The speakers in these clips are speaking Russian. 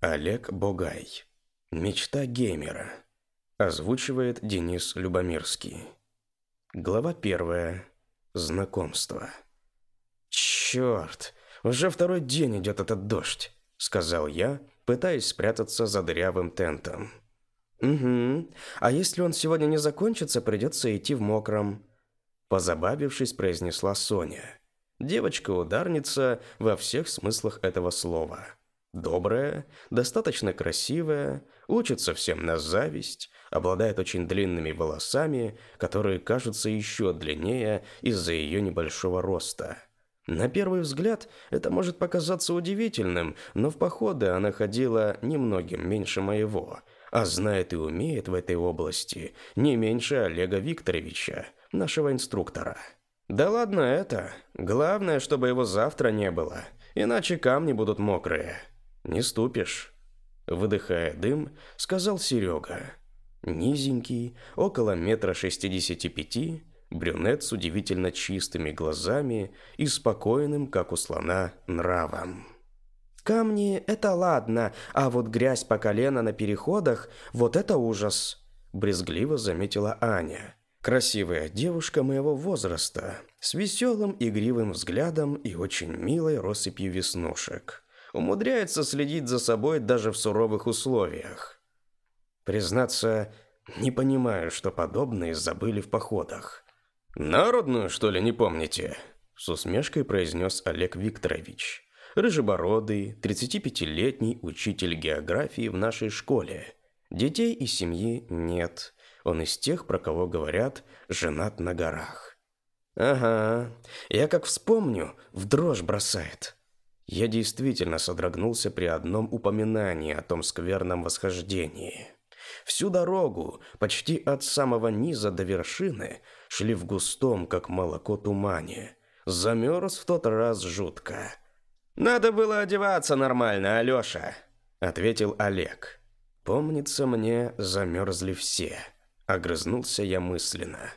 Олег Богай. Мечта геймера. Озвучивает Денис Любомирский. Глава первая. Знакомство. «Черт, уже второй день идет этот дождь», — сказал я, пытаясь спрятаться за дырявым тентом. «Угу, а если он сегодня не закончится, придется идти в мокром», — позабавившись, произнесла Соня. Девочка-ударница во всех смыслах этого слова добрая, достаточно красивая, учится всем на зависть, обладает очень длинными волосами, которые кажутся еще длиннее из-за ее небольшого роста. На первый взгляд это может показаться удивительным, но в походы она ходила немногим меньше моего, а знает и умеет в этой области не меньше Олега Викторовича, нашего инструктора. Да ладно это. Главное, чтобы его завтра не было, иначе камни будут мокрые. Не ступишь, выдыхая дым, сказал Серега. Низенький, около метра шестидесяти пяти, брюнет с удивительно чистыми глазами и спокойным, как у слона, нравом. Камни – это ладно, а вот грязь по колено на переходах – вот это ужас, брезгливо заметила Аня. Красивая девушка моего возраста, с веселым игривым взглядом и очень милой россыпью веснушек умудряется следить за собой даже в суровых условиях. Признаться, не понимаю, что подобные забыли в походах. Народную, что ли, не помните? С усмешкой произнес Олег Викторович, рыжебородый, 35-летний учитель географии в нашей школе. Детей и семьи нет. Он из тех, про кого говорят, женат на горах. Ага, я как вспомню, в дрожь бросает. Я действительно содрогнулся при одном упоминании о том скверном восхождении. Всю дорогу, почти от самого низа до вершины, шли в густом, как молоко, тумане. Замерз в тот раз жутко. «Надо было одеваться нормально, Алёша», — ответил Олег. «Помнится мне, замерзли все», — огрызнулся я мысленно.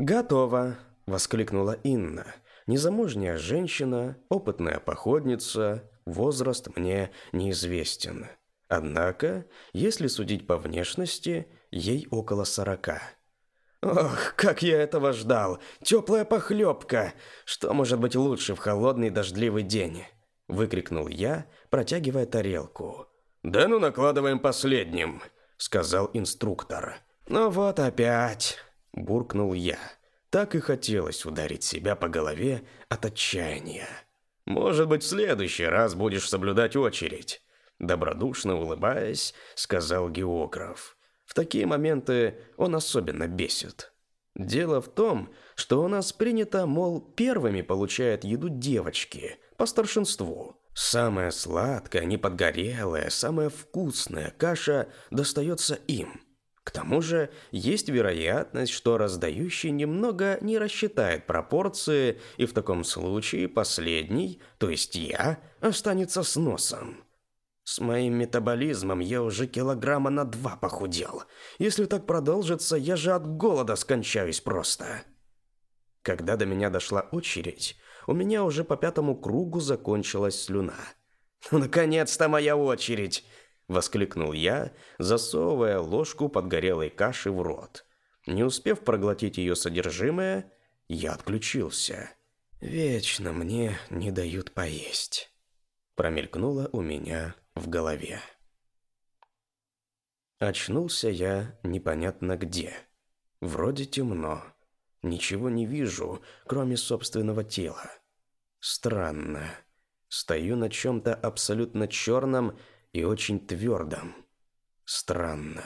«Готово», — воскликнула Инна. Незамужняя женщина, опытная походница, возраст мне неизвестен. Однако, если судить по внешности, ей около сорока. Ох, как я этого ждал! Теплая похлебка! Что может быть лучше в холодный дождливый день? Выкрикнул я, протягивая тарелку. «Да ну накладываем последним!» Сказал инструктор. «Ну вот опять!» Буркнул я. Так и хотелось ударить себя по голове от отчаяния. «Может быть, в следующий раз будешь соблюдать очередь», – добродушно улыбаясь, сказал географ. В такие моменты он особенно бесит. Дело в том, что у нас принято, мол, первыми получают еду девочки, по старшинству. Самая сладкая, неподгорелая, самая вкусная каша достается им – к тому же есть вероятность, что раздающий немного не рассчитает пропорции, и в таком случае последний, то есть я, останется с носом. С моим метаболизмом я уже килограмма на два похудел. Если так продолжится, я же от голода скончаюсь просто. Когда до меня дошла очередь, у меня уже по пятому кругу закончилась слюна. Ну, наконец-то моя очередь! — воскликнул я, засовывая ложку подгорелой каши в рот. Не успев проглотить ее содержимое, я отключился. «Вечно мне не дают поесть», — промелькнуло у меня в голове. Очнулся я непонятно где. Вроде темно. Ничего не вижу, кроме собственного тела. Странно. Стою на чем-то абсолютно черном и очень твердом. Странно.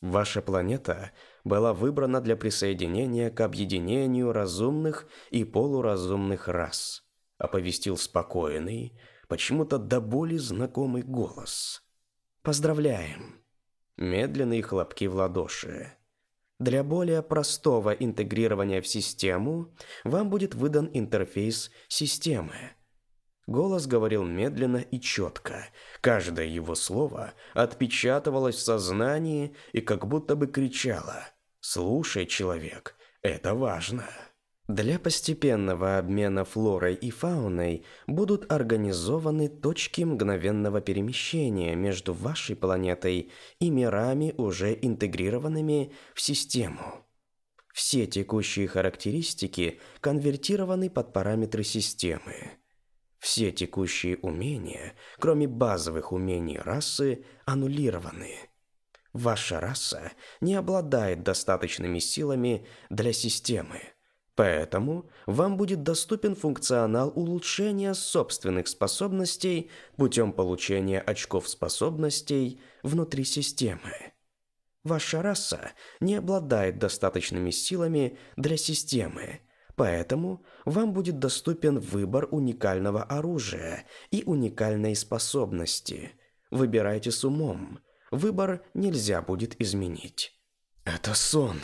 Ваша планета была выбрана для присоединения к объединению разумных и полуразумных рас, оповестил спокойный, почему-то до боли знакомый голос. Поздравляем. Медленные хлопки в ладоши. Для более простого интегрирования в систему вам будет выдан интерфейс системы – Голос говорил медленно и четко. Каждое его слово отпечатывалось в сознании и как будто бы кричало «Слушай, человек, это важно». Для постепенного обмена флорой и фауной будут организованы точки мгновенного перемещения между вашей планетой и мирами, уже интегрированными в систему. Все текущие характеристики конвертированы под параметры системы. Все текущие умения, кроме базовых умений расы, аннулированы. Ваша раса не обладает достаточными силами для системы, поэтому вам будет доступен функционал улучшения собственных способностей путем получения очков способностей внутри системы. Ваша раса не обладает достаточными силами для системы, Поэтому вам будет доступен выбор уникального оружия и уникальной способности. Выбирайте с умом. Выбор нельзя будет изменить. Это сон.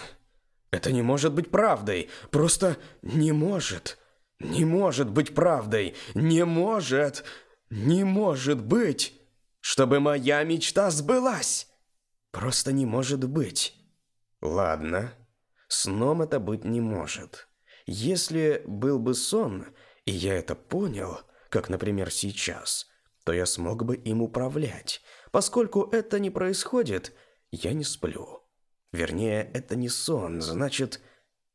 Это не может быть правдой. Просто не может. Не может быть правдой. Не может. Не может быть, чтобы моя мечта сбылась. Просто не может быть. Ладно. Сном это быть не может. Если был бы сон, и я это понял, как, например, сейчас, то я смог бы им управлять. Поскольку это не происходит, я не сплю. Вернее, это не сон, значит...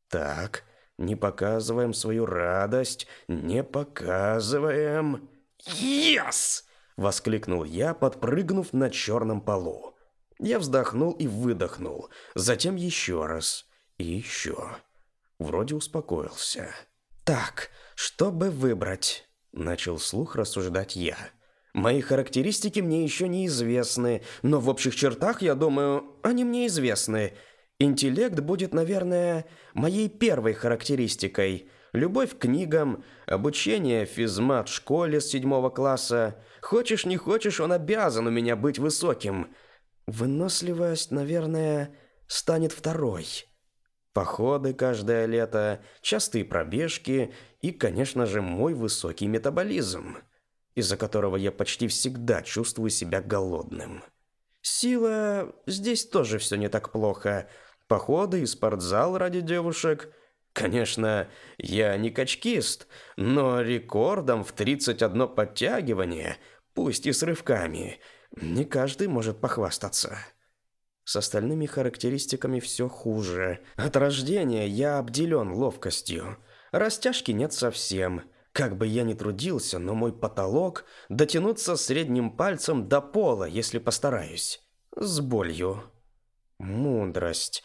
Так, не показываем свою радость, не показываем... «Ес!» — воскликнул я, подпрыгнув на черном полу. Я вздохнул и выдохнул, затем еще раз и еще. Вроде успокоился. «Так, чтобы выбрать?» – начал слух рассуждать я. «Мои характеристики мне еще неизвестны, но в общих чертах, я думаю, они мне известны. Интеллект будет, наверное, моей первой характеристикой. Любовь к книгам, обучение физмат в школе с седьмого класса. Хочешь, не хочешь, он обязан у меня быть высоким. Выносливость, наверное, станет второй походы каждое лето, частые пробежки и, конечно же, мой высокий метаболизм, из-за которого я почти всегда чувствую себя голодным. Сила... здесь тоже все не так плохо. Походы и спортзал ради девушек. Конечно, я не качкист, но рекордом в 31 подтягивание, пусть и с рывками, не каждый может похвастаться. С остальными характеристиками все хуже. От рождения я обделен ловкостью. Растяжки нет совсем. Как бы я ни трудился, но мой потолок – дотянуться средним пальцем до пола, если постараюсь. С болью. Мудрость.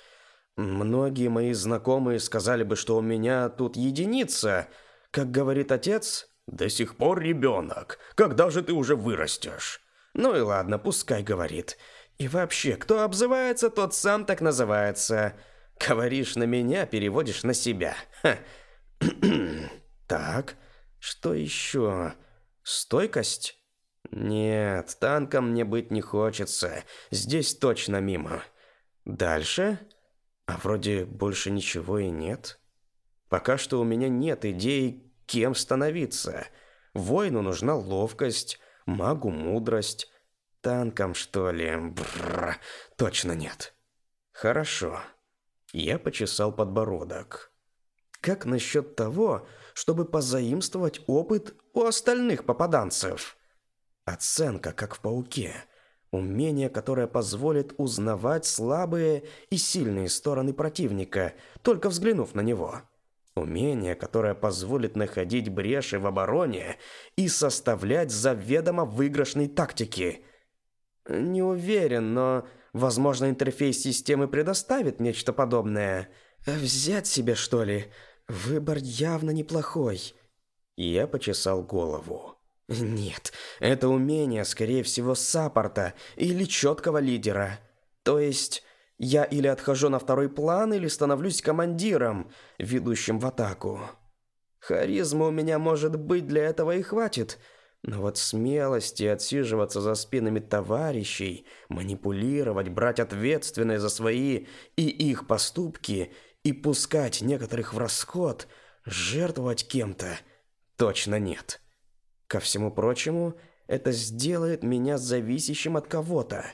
Многие мои знакомые сказали бы, что у меня тут единица. Как говорит отец, до сих пор ребенок. Когда же ты уже вырастешь? Ну и ладно, пускай говорит. И вообще, кто обзывается, тот сам так называется. Говоришь на меня, переводишь на себя. так, что еще? Стойкость? Нет, танком мне быть не хочется. Здесь точно мимо. Дальше? А вроде больше ничего и нет. Пока что у меня нет идей, кем становиться. Воину нужна ловкость, магу мудрость, танком, что ли? Бррр, точно нет. Хорошо. Я почесал подбородок. Как насчет того, чтобы позаимствовать опыт у остальных попаданцев? Оценка, как в пауке. Умение, которое позволит узнавать слабые и сильные стороны противника, только взглянув на него. Умение, которое позволит находить бреши в обороне и составлять заведомо выигрышные тактики – не уверен, но, возможно, интерфейс системы предоставит нечто подобное. Взять себе, что ли? Выбор явно неплохой. Я почесал голову. Нет, это умение, скорее всего, саппорта или четкого лидера. То есть, я или отхожу на второй план, или становлюсь командиром, ведущим в атаку. Харизма у меня, может быть, для этого и хватит, но вот смелости отсиживаться за спинами товарищей, манипулировать, брать ответственность за свои и их поступки и пускать некоторых в расход, жертвовать кем-то точно нет. Ко всему прочему, это сделает меня зависящим от кого-то.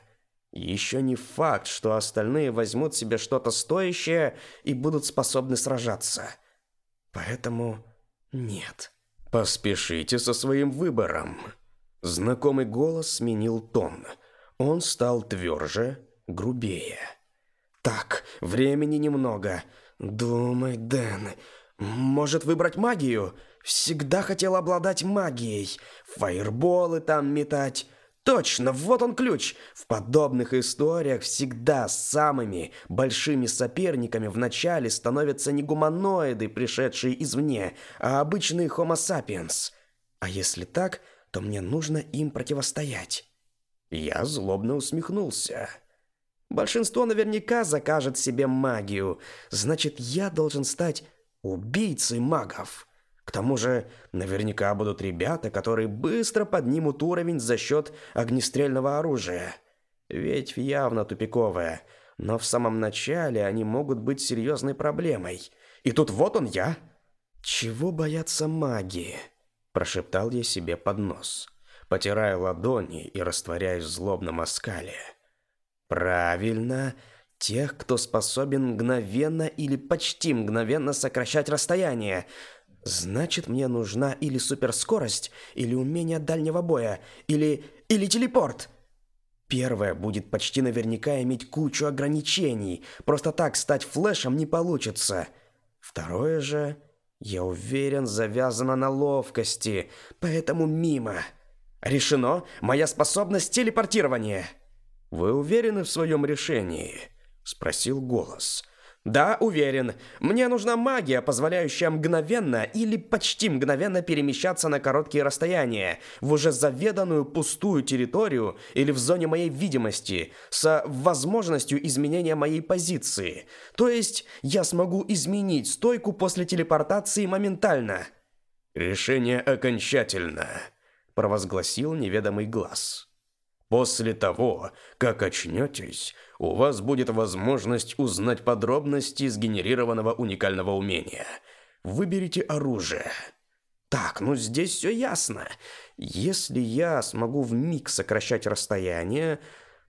Еще не факт, что остальные возьмут себе что-то стоящее и будут способны сражаться. Поэтому нет. «Поспешите со своим выбором!» Знакомый голос сменил тон. Он стал тверже, грубее. «Так, времени немного. Думай, Дэн. Может выбрать магию? Всегда хотел обладать магией. Файерболы там метать. Точно, вот он ключ. В подобных историях всегда самыми большими соперниками вначале становятся не гуманоиды, пришедшие извне, а обычные Homo sapiens. А если так, то мне нужно им противостоять. Я злобно усмехнулся. Большинство наверняка закажет себе магию. Значит, я должен стать убийцей магов. К тому же, наверняка будут ребята, которые быстро поднимут уровень за счет огнестрельного оружия. Ведь явно тупиковая, но в самом начале они могут быть серьезной проблемой. И тут вот он я. Чего боятся маги? прошептал я себе под нос, потирая ладони и растворяясь в злобном оскале. Правильно, тех, кто способен мгновенно или почти мгновенно сокращать расстояние. Значит, мне нужна или суперскорость, или умение дальнего боя, или... или телепорт. Первое будет почти наверняка иметь кучу ограничений. Просто так стать флешем не получится. Второе же, я уверен, завязано на ловкости, поэтому мимо. Решено, моя способность телепортирования. Вы уверены в своем решении? спросил голос. Да, уверен. Мне нужна магия, позволяющая мгновенно или почти мгновенно перемещаться на короткие расстояния, в уже заведанную пустую территорию или в зоне моей видимости, с возможностью изменения моей позиции. То есть я смогу изменить стойку после телепортации моментально. Решение окончательно, провозгласил неведомый глаз. После того, как очнётесь у вас будет возможность узнать подробности сгенерированного уникального умения. Выберите оружие. Так, ну здесь все ясно. Если я смогу в миг сокращать расстояние,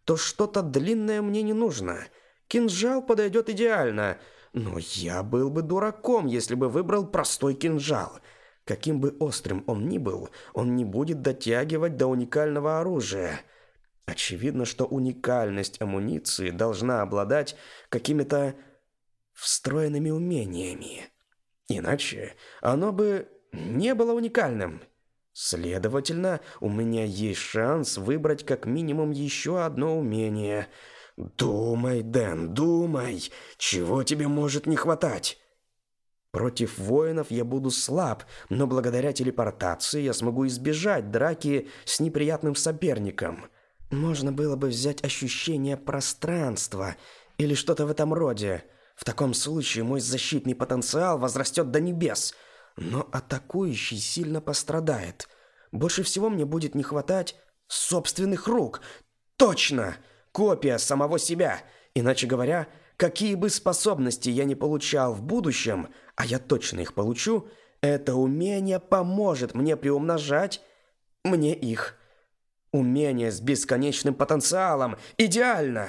то что-то длинное мне не нужно. Кинжал подойдет идеально. Но я был бы дураком, если бы выбрал простой кинжал. Каким бы острым он ни был, он не будет дотягивать до уникального оружия. Очевидно, что уникальность амуниции должна обладать какими-то встроенными умениями. Иначе оно бы не было уникальным. Следовательно, у меня есть шанс выбрать как минимум еще одно умение. Думай, Дэн, думай, чего тебе может не хватать? Против воинов я буду слаб, но благодаря телепортации я смогу избежать драки с неприятным соперником – можно было бы взять ощущение пространства или что-то в этом роде. В таком случае мой защитный потенциал возрастет до небес, но атакующий сильно пострадает. Больше всего мне будет не хватать собственных рук. Точно! Копия самого себя. Иначе говоря, какие бы способности я не получал в будущем, а я точно их получу, это умение поможет мне приумножать мне их. Умение с бесконечным потенциалом. Идеально!»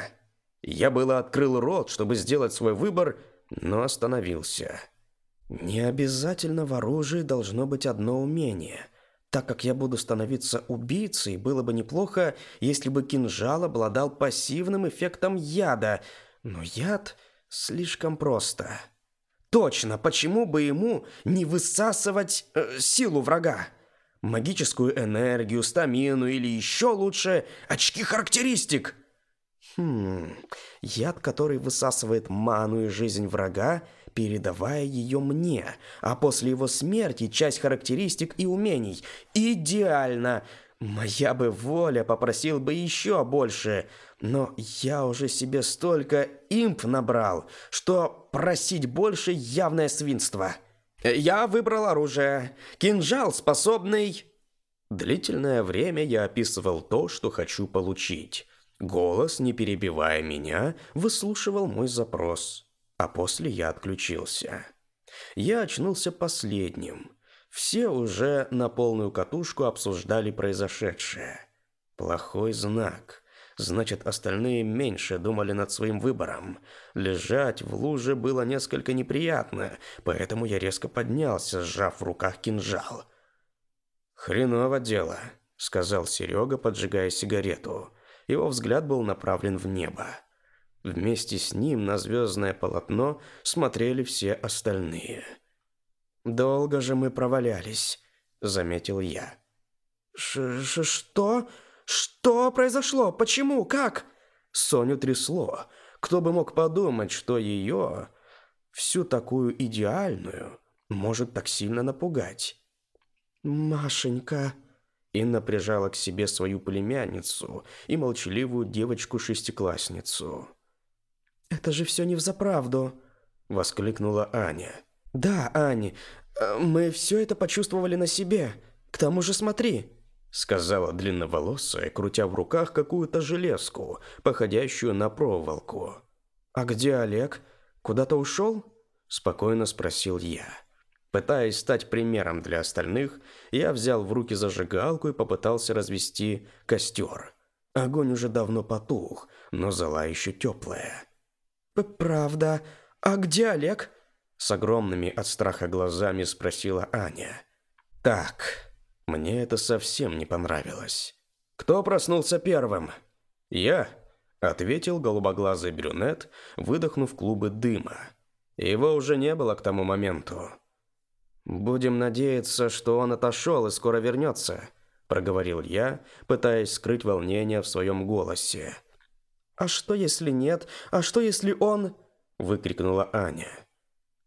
Я было открыл рот, чтобы сделать свой выбор, но остановился. «Не обязательно в оружии должно быть одно умение. Так как я буду становиться убийцей, было бы неплохо, если бы кинжал обладал пассивным эффектом яда. Но яд слишком просто. Точно, почему бы ему не высасывать э, силу врага?» магическую энергию, стамину или еще лучше очки характеристик. Хм, яд, который высасывает ману и жизнь врага, передавая ее мне, а после его смерти часть характеристик и умений. Идеально! Моя бы воля попросил бы еще больше, но я уже себе столько имп набрал, что просить больше явное свинство. Я выбрал оружие. Кинжал, способный... Длительное время я описывал то, что хочу получить. Голос, не перебивая меня, выслушивал мой запрос. А после я отключился. Я очнулся последним. Все уже на полную катушку обсуждали произошедшее. Плохой знак. Значит, остальные меньше думали над своим выбором. Лежать в луже было несколько неприятно, поэтому я резко поднялся, сжав в руках кинжал. «Хреново дело», — сказал Серега, поджигая сигарету. Его взгляд был направлен в небо. Вместе с ним на звездное полотно смотрели все остальные. «Долго же мы провалялись», — заметил я. «Ш-ш-что?» «Что произошло? Почему? Как?» Соню трясло. Кто бы мог подумать, что ее, всю такую идеальную, может так сильно напугать. «Машенька...» Инна прижала к себе свою племянницу и молчаливую девочку-шестиклассницу. «Это же все не в заправду, — воскликнула Аня. «Да, Аня, э, мы все это почувствовали на себе. К тому же смотри!» сказала длинноволосая, крутя в руках какую-то железку, походящую на проволоку. «А где Олег? Куда-то ушел?» – спокойно спросил я. Пытаясь стать примером для остальных, я взял в руки зажигалку и попытался развести костер. Огонь уже давно потух, но зала еще теплая. «Правда? А где Олег?» – с огромными от страха глазами спросила Аня. «Так», мне это совсем не понравилось. «Кто проснулся первым?» «Я», — ответил голубоглазый брюнет, выдохнув клубы дыма. Его уже не было к тому моменту. «Будем надеяться, что он отошел и скоро вернется», — проговорил я, пытаясь скрыть волнение в своем голосе. «А что, если нет? А что, если он...» — выкрикнула Аня.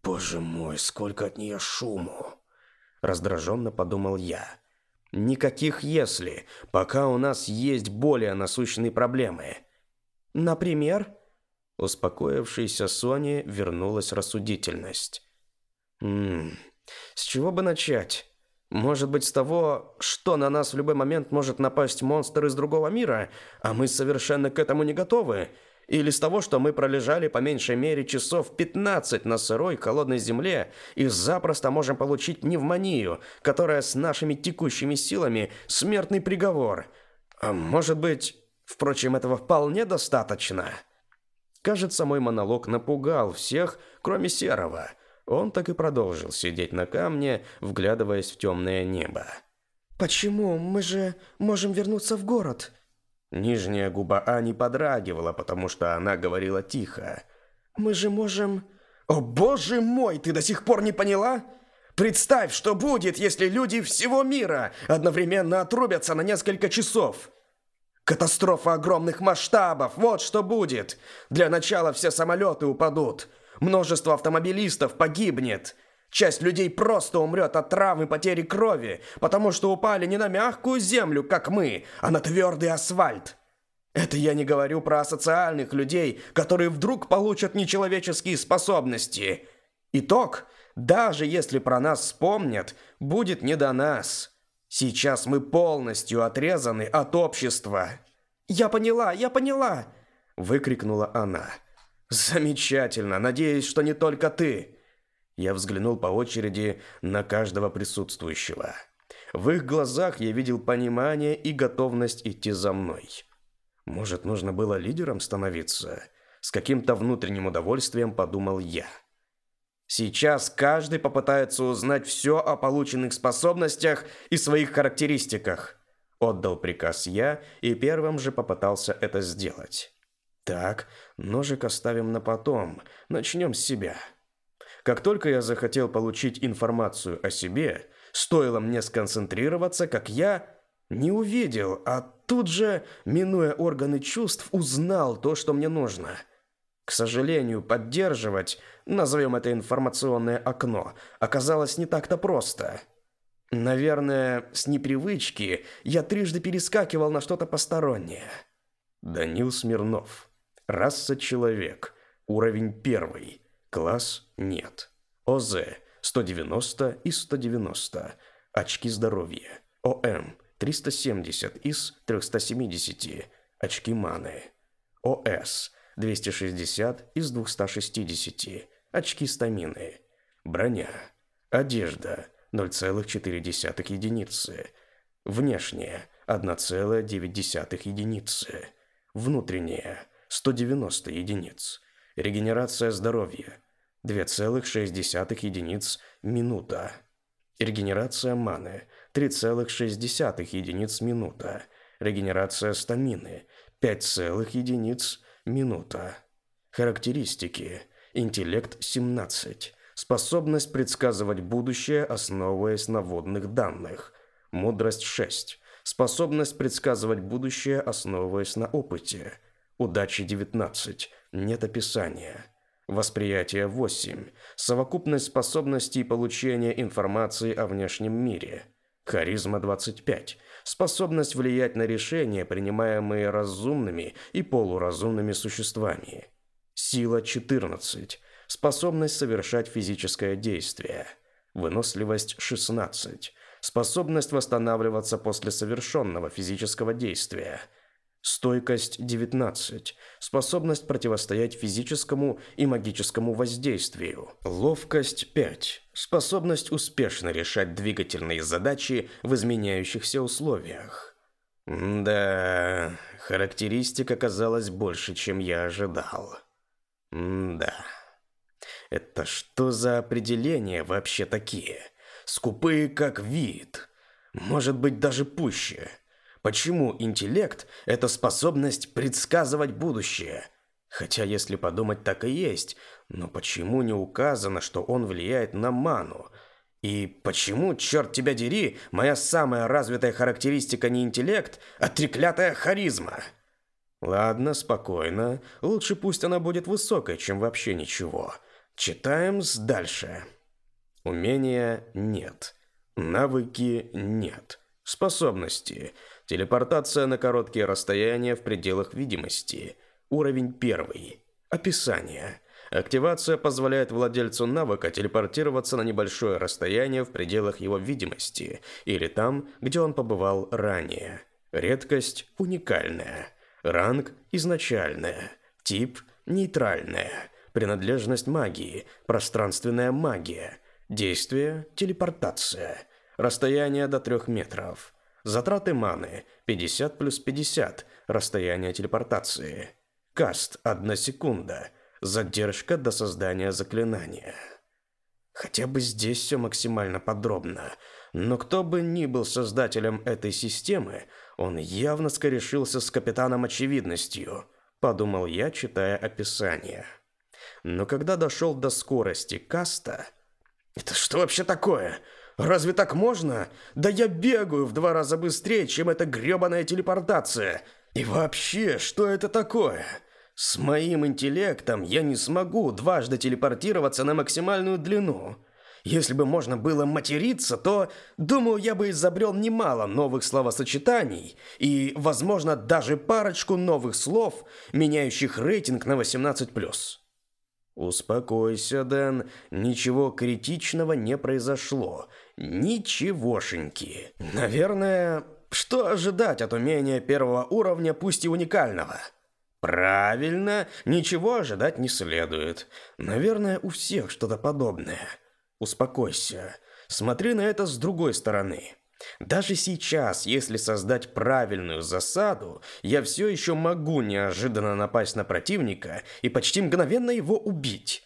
«Боже мой, сколько от нее шуму!» — раздраженно подумал я. Никаких «если», пока у нас есть более насущные проблемы. Например, успокоившаяся Соня вернулась рассудительность. Ммм, с чего бы начать? Может быть, с того, что на нас в любой момент может напасть монстр из другого мира, а мы совершенно к этому не готовы? Или с того, что мы пролежали по меньшей мере часов 15 на сырой холодной земле и запросто можем получить пневмонию, которая с нашими текущими силами смертный приговор. А может быть, впрочем, этого вполне достаточно. Кажется, мой монолог напугал всех, кроме Серова. Он так и продолжил сидеть на камне, вглядываясь в темное небо. «Почему? Мы же можем вернуться в город!» Нижняя губа Ани подрагивала, потому что она говорила тихо. «Мы же можем...» «О, боже мой, ты до сих пор не поняла?» «Представь, что будет, если люди всего мира одновременно отрубятся на несколько часов!» «Катастрофа огромных масштабов, вот что будет! Для начала все самолеты упадут, множество автомобилистов погибнет, Часть людей просто умрет от травмы потери крови, потому что упали не на мягкую землю, как мы, а на твердый асфальт. Это я не говорю про асоциальных людей, которые вдруг получат нечеловеческие способности. Итог, даже если про нас вспомнят, будет не до нас. Сейчас мы полностью отрезаны от общества. «Я поняла, я поняла!» – выкрикнула она. «Замечательно, надеюсь, что не только ты!» Я взглянул по очереди на каждого присутствующего. В их глазах я видел понимание и готовность идти за мной. Может, нужно было лидером становиться? С каким-то внутренним удовольствием подумал я. Сейчас каждый попытается узнать все о полученных способностях и своих характеристиках. Отдал приказ я и первым же попытался это сделать. Так, ножик оставим на потом, начнем с себя. Как только я захотел получить информацию о себе, стоило мне сконцентрироваться, как я не увидел, а тут же, минуя органы чувств, узнал то, что мне нужно. К сожалению, поддерживать, назовем это информационное окно, оказалось не так-то просто. Наверное, с непривычки я трижды перескакивал на что-то постороннее. Данил Смирнов. Раса человек. Уровень первый. Класс нет. ОЗ 190 из 190. Очки здоровья. ОМ 370 из 370. Очки маны. ОС 260 из 260. Очки стамины. Броня. Одежда 0,4 единицы. Внешняя 1,9 единицы. Внутренняя 190 единиц. Регенерация здоровья 2,6 единиц минута. Регенерация маны 3,6 единиц минута. Регенерация стамины 5, единиц минута. Характеристики. Интеллект 17. Способность предсказывать будущее, основываясь на водных данных. Мудрость 6. Способность предсказывать будущее, основываясь на опыте. Удачи 19. Нет описания. Восприятие 8. Совокупность способностей получения информации о внешнем мире. Харизма 25. Способность влиять на решения, принимаемые разумными и полуразумными существами. Сила 14. Способность совершать физическое действие. Выносливость 16. Способность восстанавливаться после совершенного физического действия – Стойкость 19. Способность противостоять физическому и магическому воздействию. Ловкость 5. Способность успешно решать двигательные задачи в изменяющихся условиях. Да, характеристика казалась больше, чем я ожидал. Да. Это что за определения вообще такие? Скупые как вид. Может быть даже пуще. Почему интеллект – это способность предсказывать будущее? Хотя, если подумать, так и есть. Но почему не указано, что он влияет на ману? И почему, черт тебя дери, моя самая развитая характеристика не интеллект, а треклятая харизма? Ладно, спокойно. Лучше пусть она будет высокой, чем вообще ничего. Читаем с дальше. Умения нет. Навыки нет. Способности – Телепортация на короткие расстояния в пределах видимости. Уровень первый. Описание. Активация позволяет владельцу навыка телепортироваться на небольшое расстояние в пределах его видимости или там, где он побывал ранее. Редкость уникальная. Ранг изначальная. Тип нейтральная. Принадлежность магии пространственная магия. Действие телепортация. Расстояние до 3 метров. Затраты маны – 50 плюс 50, расстояние телепортации. Каст – 1 секунда, задержка до создания заклинания. Хотя бы здесь все максимально подробно, но кто бы ни был создателем этой системы, он явно скорешился с капитаном очевидностью, подумал я, читая описание. Но когда дошел до скорости каста... «Это что вообще такое?» Разве так можно? Да я бегаю в два раза быстрее, чем эта грёбаная телепортация. И вообще, что это такое? С моим интеллектом я не смогу дважды телепортироваться на максимальную длину. Если бы можно было материться, то, думаю, я бы изобрел немало новых словосочетаний и, возможно, даже парочку новых слов, меняющих рейтинг на 18+. «Успокойся, Дэн, ничего критичного не произошло. Ничегошеньки. Наверное, что ожидать от умения первого уровня, пусть и уникального?» «Правильно, ничего ожидать не следует. Наверное, у всех что-то подобное. Успокойся. Смотри на это с другой стороны. Даже сейчас, если создать правильную засаду, я все еще могу неожиданно напасть на противника и почти мгновенно его убить.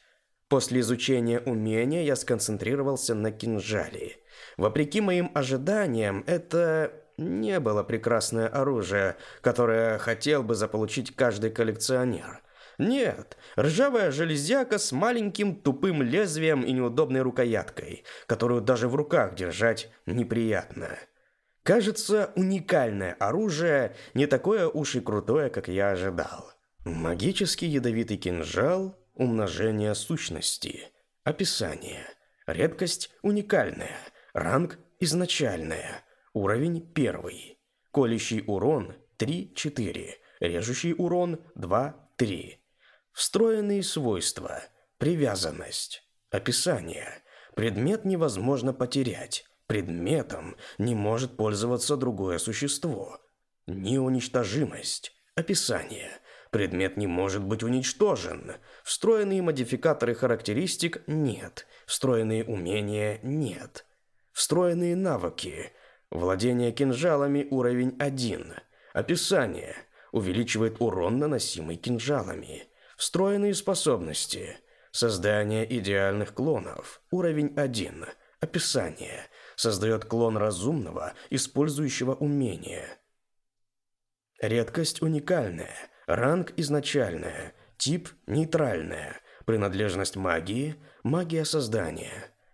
После изучения умения я сконцентрировался на кинжале. Вопреки моим ожиданиям, это не было прекрасное оружие, которое хотел бы заполучить каждый коллекционер. Нет, ржавая железяка с маленьким тупым лезвием и неудобной рукояткой, которую даже в руках держать неприятно. Кажется, уникальное оружие не такое уж и крутое, как я ожидал. Магический ядовитый кинжал умножение сущности. Описание. Редкость уникальная. Ранг изначальная. Уровень первый. Колющий урон 3-4. Режущий урон 2-3. Встроенные свойства, привязанность, описание. Предмет невозможно потерять. Предметом не может пользоваться другое существо. Неуничтожимость, описание. Предмет не может быть уничтожен. Встроенные модификаторы характеристик нет. Встроенные умения нет. Встроенные навыки. Владение кинжалами уровень 1. Описание. Увеличивает урон, наносимый кинжалами. Встроенные способности. Создание идеальных клонов. Уровень 1. Описание. Создает клон разумного, использующего умения, Редкость уникальная. Ранг изначальная. Тип нейтральная. Принадлежность магии – магия создания.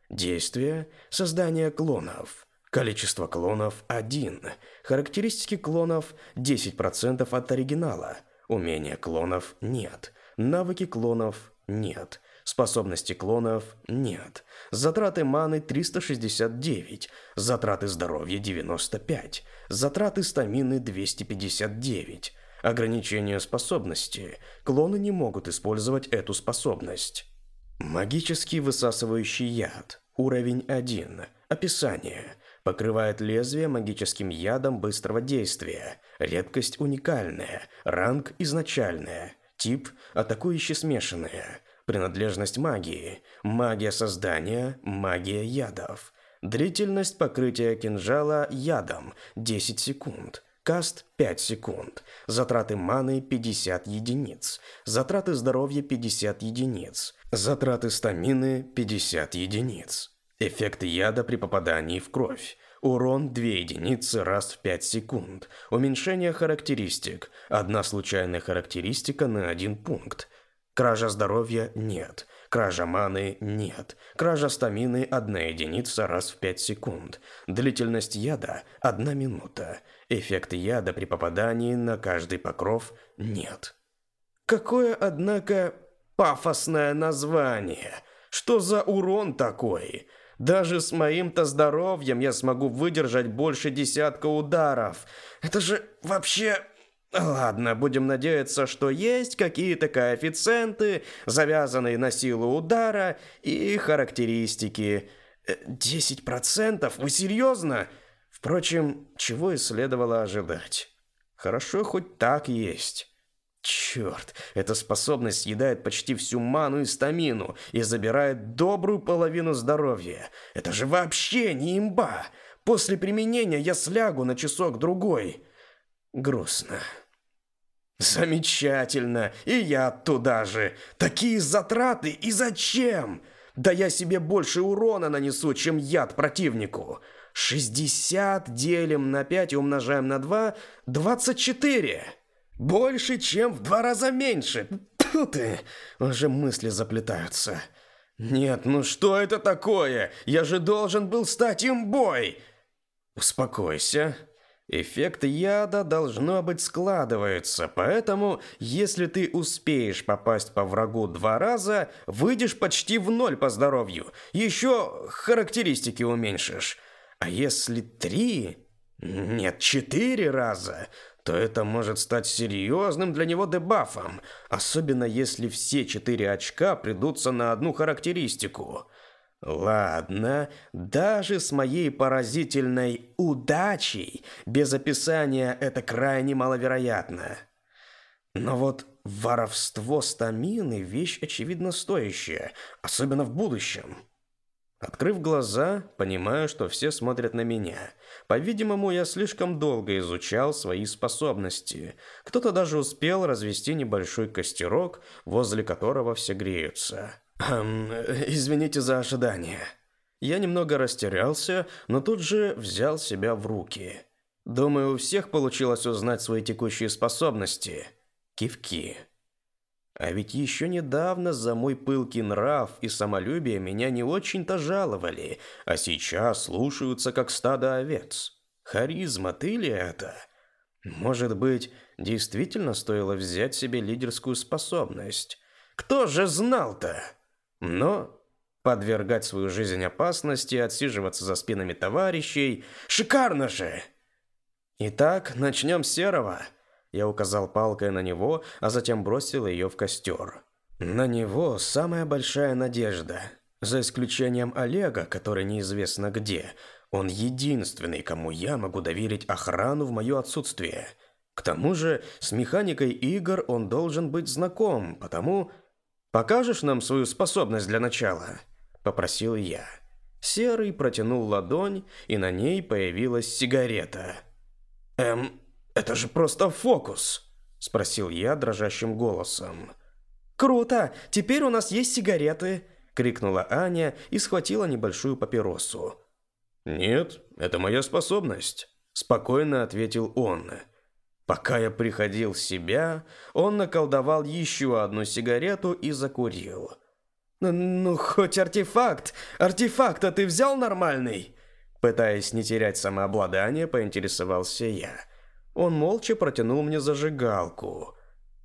Действие – создание клонов. Количество клонов – 1. Характеристики клонов – 10% от оригинала. Умения клонов – нет. Навыки клонов нет. Способности клонов нет. Затраты маны 369, затраты здоровья 95, затраты стамины 259. Ограничение способности. Клоны не могут использовать эту способность. Магический высасывающий яд. Уровень 1. Описание. Покрывает лезвие магическим ядом быстрого действия. Редкость уникальная. Ранг изначальная. Тип – атакующий смешанное. Принадлежность магии. Магия создания, магия ядов. Длительность покрытия кинжала ядом – 10 секунд. Каст 5 секунд. Затраты маны 50 единиц. Затраты здоровья 50 единиц. Затраты стамины 50 единиц. Эффект яда при попадании в кровь урон 2 единицы раз в 5 секунд, уменьшение характеристик, одна случайная характеристика на один пункт. Кража здоровья нет, кража маны нет, кража стамины одна единица раз в 5 секунд, длительность яда одна минута, эффект яда при попадании на каждый покров нет. Какое, однако, пафосное название! Что за урон такой? Даже с моим-то здоровьем я смогу выдержать больше десятка ударов. Это же вообще... Ладно, будем надеяться, что есть какие-то коэффициенты, завязанные на силу удара и характеристики. Э, 10%? Вы серьезно? Впрочем, чего и следовало ожидать. Хорошо, хоть так есть. Черт, эта способность съедает почти всю ману и стамину и забирает добрую половину здоровья. Это же вообще не имба. После применения я слягу на часок-другой. Грустно. Замечательно, и я туда же. Такие затраты и зачем? Да я себе больше урона нанесу, чем яд противнику. 60 делим на 5 и умножаем на 2, 24. Больше, чем в два раза меньше. Тьфу ты! Уже мысли заплетаются. Нет, ну что это такое? Я же должен был стать имбой! Успокойся. Эффект яда должно быть складывается, поэтому если ты успеешь попасть по врагу два раза, выйдешь почти в ноль по здоровью. Еще характеристики уменьшишь. А если три... Нет, четыре раза, то это может стать серьезным для него дебафом, особенно если все четыре очка придутся на одну характеристику. Ладно, даже с моей поразительной удачей без описания это крайне маловероятно. Но вот воровство стамины – вещь очевидно стоящая, особенно в будущем. Открыв глаза, понимаю, что все смотрят на меня. По-видимому, я слишком долго изучал свои способности. Кто-то даже успел развести небольшой костерок, возле которого все греются. Эм, извините за ожидание. Я немного растерялся, но тут же взял себя в руки. Думаю, у всех получилось узнать свои текущие способности. Кивки. А ведь еще недавно за мой пылкий нрав и самолюбие меня не очень-то жаловали, а сейчас слушаются как стадо овец. Харизма ты ли это? Может быть, действительно стоило взять себе лидерскую способность? Кто же знал-то? Но подвергать свою жизнь опасности, отсиживаться за спинами товарищей... Шикарно же! Итак, начнем с серого. Я указал палкой на него, а затем бросил ее в костер. На него самая большая надежда. За исключением Олега, который неизвестно где. Он единственный, кому я могу доверить охрану в мое отсутствие. К тому же, с механикой игр он должен быть знаком, потому... «Покажешь нам свою способность для начала?» – попросил я. Серый протянул ладонь, и на ней появилась сигарета. «Эм, «Это же просто фокус!» – спросил я дрожащим голосом. «Круто! Теперь у нас есть сигареты!» – крикнула Аня и схватила небольшую папиросу. «Нет, это моя способность», – спокойно ответил он. Пока я приходил в себя, он наколдовал еще одну сигарету и закурил. «Ну, ну хоть артефакт! артефакта ты взял нормальный?» Пытаясь не терять самообладание, поинтересовался я. Он молча протянул мне зажигалку.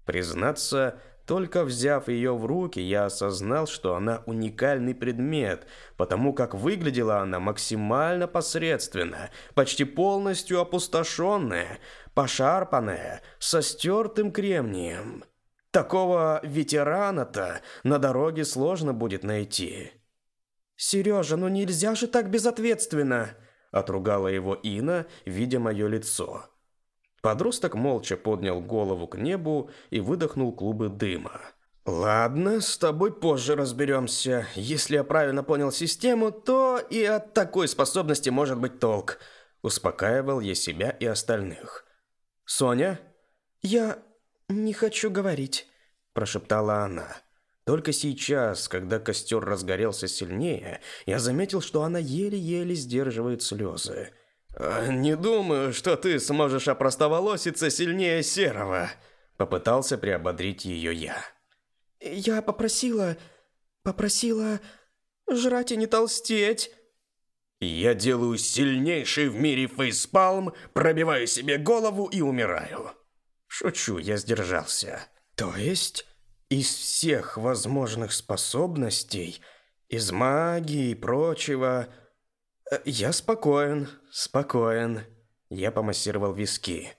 Признаться, только взяв ее в руки, я осознал, что она уникальный предмет, потому как выглядела она максимально посредственно, почти полностью опустошенная, пошарпанная, со стертым кремнием. Такого ветерана-то на дороге сложно будет найти. «Сережа, ну нельзя же так безответственно!» – отругала его Ина, видя мое лицо. Подросток молча поднял голову к небу и выдохнул клубы дыма. «Ладно, с тобой позже разберемся. Если я правильно понял систему, то и от такой способности может быть толк», — успокаивал я себя и остальных. «Соня?» «Я не хочу говорить», — прошептала она. Только сейчас, когда костер разгорелся сильнее, я заметил, что она еле-еле сдерживает слезы. «Я «Не думаю, что ты сможешь опростоволоситься сильнее серого», — попытался приободрить ее я. «Я попросила... попросила... жрать и не толстеть». «Я делаю сильнейший в мире фейспалм, пробиваю себе голову и умираю». Шучу, я сдержался. «То есть, из всех возможных способностей, из магии и прочего...» «Я спокоен, спокоен». Я помассировал виски.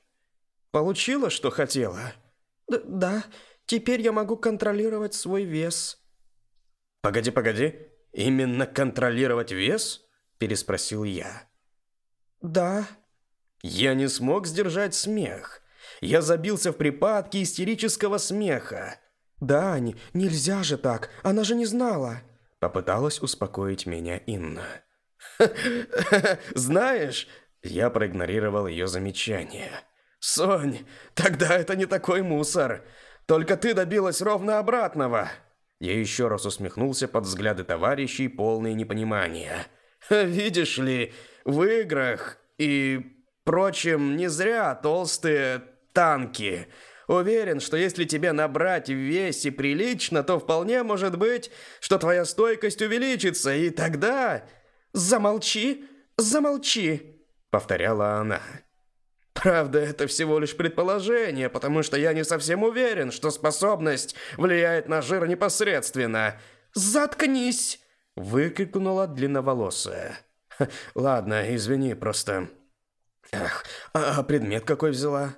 «Получила, что хотела?» Д «Да, теперь я могу контролировать свой вес». «Погоди, погоди, именно контролировать вес?» Переспросил я. «Да». Я не смог сдержать смех. Я забился в припадке истерического смеха. «Дань, нельзя же так, она же не знала!» Попыталась успокоить меня Инна. Знаешь, я проигнорировал ее замечание. «Сонь, тогда это не такой мусор. Только ты добилась ровно обратного». Я еще раз усмехнулся под взгляды товарищей, полные непонимания. «Видишь ли, в играх и прочем не зря толстые танки. Уверен, что если тебе набрать в весе прилично, то вполне может быть, что твоя стойкость увеличится, и тогда «Замолчи! Замолчи!» — повторяла она. Правда, это всего лишь предположение, потому что я не совсем уверен, что способность влияет на жир непосредственно. «Заткнись!» — выкрикнула длинноволосая. «Ладно, извини, просто...» «Ах, а предмет какой взяла?»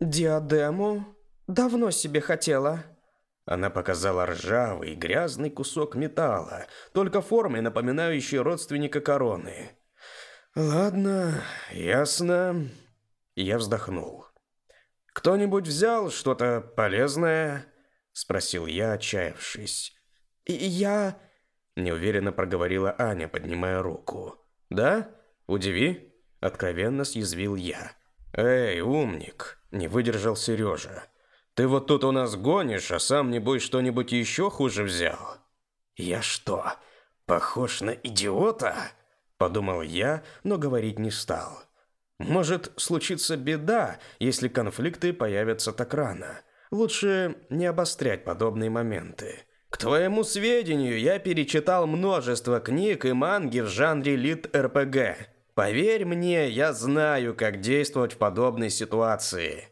«Диадему. Давно себе хотела». Она показала ржавый, грязный кусок металла, только формой напоминающий родственника короны. «Ладно, ясно». Я вздохнул. «Кто-нибудь взял что-то полезное?» — спросил я, отчаявшись. «Я...» — неуверенно проговорила Аня, поднимая руку. «Да? Удиви?» — откровенно съязвил я. «Эй, умник!» — не выдержал Сережа. Ты вот тут у нас гонишь, а сам небось что-нибудь еще хуже взял. Я что, похож на идиота? Подумал я, но говорить не стал. Может случиться беда, если конфликты появятся так рано. Лучше не обострять подобные моменты. К твоему сведению, я перечитал множество книг и манги в жанре лид-РПГ. Поверь мне, я знаю, как действовать в подобной ситуации.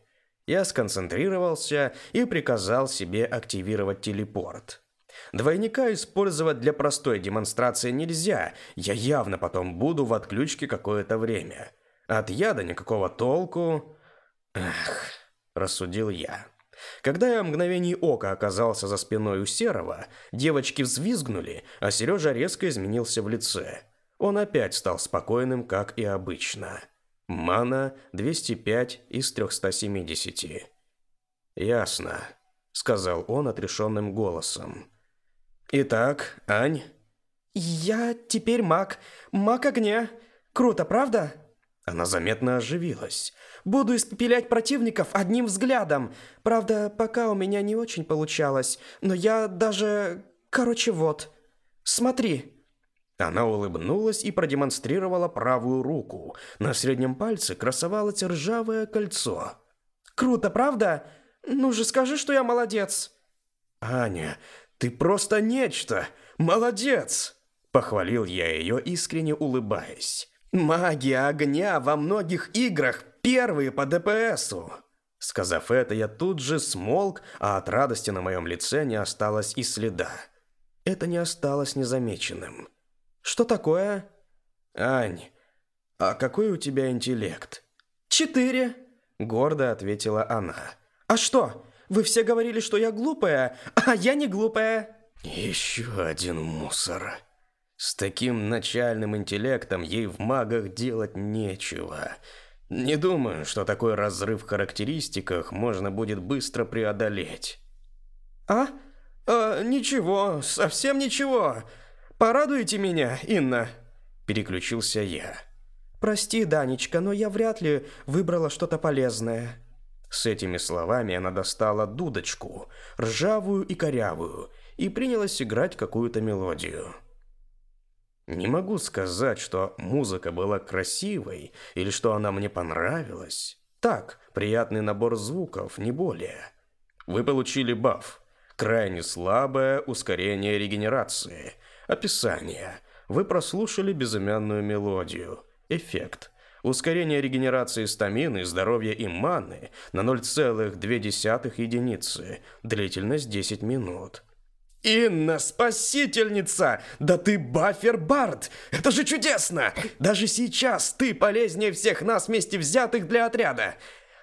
Я сконцентрировался и приказал себе активировать телепорт. Двойника использовать для простой демонстрации нельзя, я явно потом буду в отключке какое-то время. От яда никакого толку... Эх, рассудил я. Когда я мгновений ока оказался за спиной у Серого, девочки взвизгнули, а Сережа резко изменился в лице. Он опять стал спокойным, как и обычно. Мана 205 из 370. Ясно, сказал он отрешенным голосом. Итак, Ань, я теперь маг, маг огня. Круто, правда? Она заметно оживилась. Буду испепелять противников одним взглядом. Правда, пока у меня не очень получалось, но я даже, короче, вот. Смотри. Она улыбнулась и продемонстрировала правую руку. На среднем пальце красовалось ржавое кольцо. «Круто, правда? Ну же скажи, что я молодец!» «Аня, ты просто нечто! Молодец!» Похвалил я ее, искренне улыбаясь. «Магия огня во многих играх первые по ДПСу!» Сказав это, я тут же смолк, а от радости на моем лице не осталось и следа. Это не осталось незамеченным. Что такое? Ань, а какой у тебя интеллект? Четыре, гордо ответила она. А что? Вы все говорили, что я глупая, а я не глупая. Еще один мусор. С таким начальным интеллектом ей в магах делать нечего. Не думаю, что такой разрыв в характеристиках можно будет быстро преодолеть. А? а ничего, совсем ничего. «Порадуйте меня, Инна!» – переключился я. «Прости, Данечка, но я вряд ли выбрала что-то полезное». С этими словами она достала дудочку, ржавую и корявую, и принялась играть какую-то мелодию. Не могу сказать, что музыка была красивой или что она мне понравилась. Так, приятный набор звуков, не более. Вы получили баф. Крайне слабое ускорение регенерации. Описание. Вы прослушали безымянную мелодию. Эффект. Ускорение регенерации стамины, здоровья и маны на 0,2 единицы. Длительность 10 минут. «Инна, спасительница! Да ты Баффер Барт! Это же чудесно! Даже сейчас ты полезнее всех нас вместе взятых для отряда!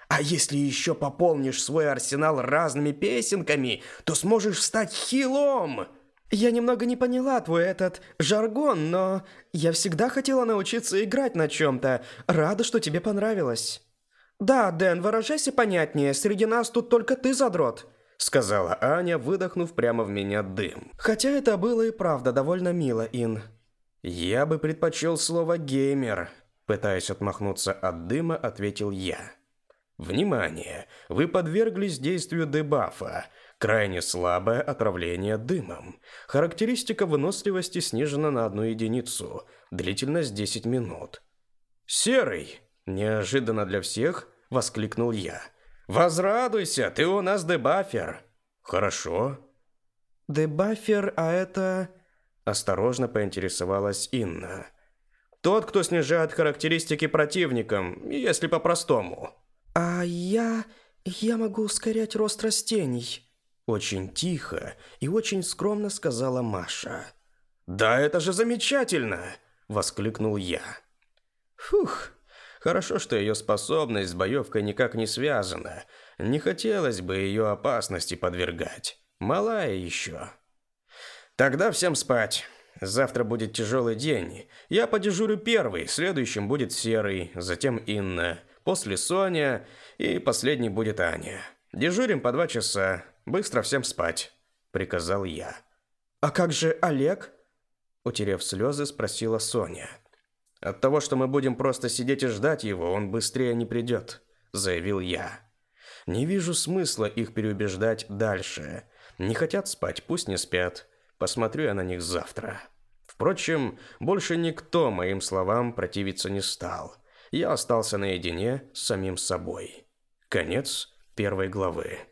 А если еще пополнишь свой арсенал разными песенками, то сможешь стать хилом!» Я немного не поняла твой этот жаргон, но я всегда хотела научиться играть на чем-то. Рада, что тебе понравилось». «Да, Дэн, выражайся понятнее, среди нас тут только ты задрот», — сказала Аня, выдохнув прямо в меня дым. Хотя это было и правда довольно мило, Ин. «Я бы предпочел слово «геймер», — пытаясь отмахнуться от дыма, ответил я. «Внимание! Вы подверглись действию дебафа. Крайне слабое отравление дымом. Характеристика выносливости снижена на одну единицу. Длительность 10 минут. «Серый!» – неожиданно для всех воскликнул я. «Возрадуйся, ты у нас дебафер!» «Хорошо». «Дебафер, а это...» – осторожно поинтересовалась Инна. «Тот, кто снижает характеристики противникам, если по-простому». «А я... я могу ускорять рост растений», очень тихо и очень скромно сказала Маша. «Да это же замечательно!» – воскликнул я. «Фух, хорошо, что ее способность с боевкой никак не связана. Не хотелось бы ее опасности подвергать. Малая еще». «Тогда всем спать. Завтра будет тяжелый день. Я подежурю первый, следующим будет Серый, затем Инна, после Соня и последний будет Аня. Дежурим по два часа, Быстро всем спать, приказал я. А как же Олег? Утерев слезы, спросила Соня. От того, что мы будем просто сидеть и ждать его, он быстрее не придет, заявил я. Не вижу смысла их переубеждать дальше. Не хотят спать, пусть не спят. Посмотрю я на них завтра. Впрочем, больше никто моим словам противиться не стал. Я остался наедине с самим собой. Конец первой главы.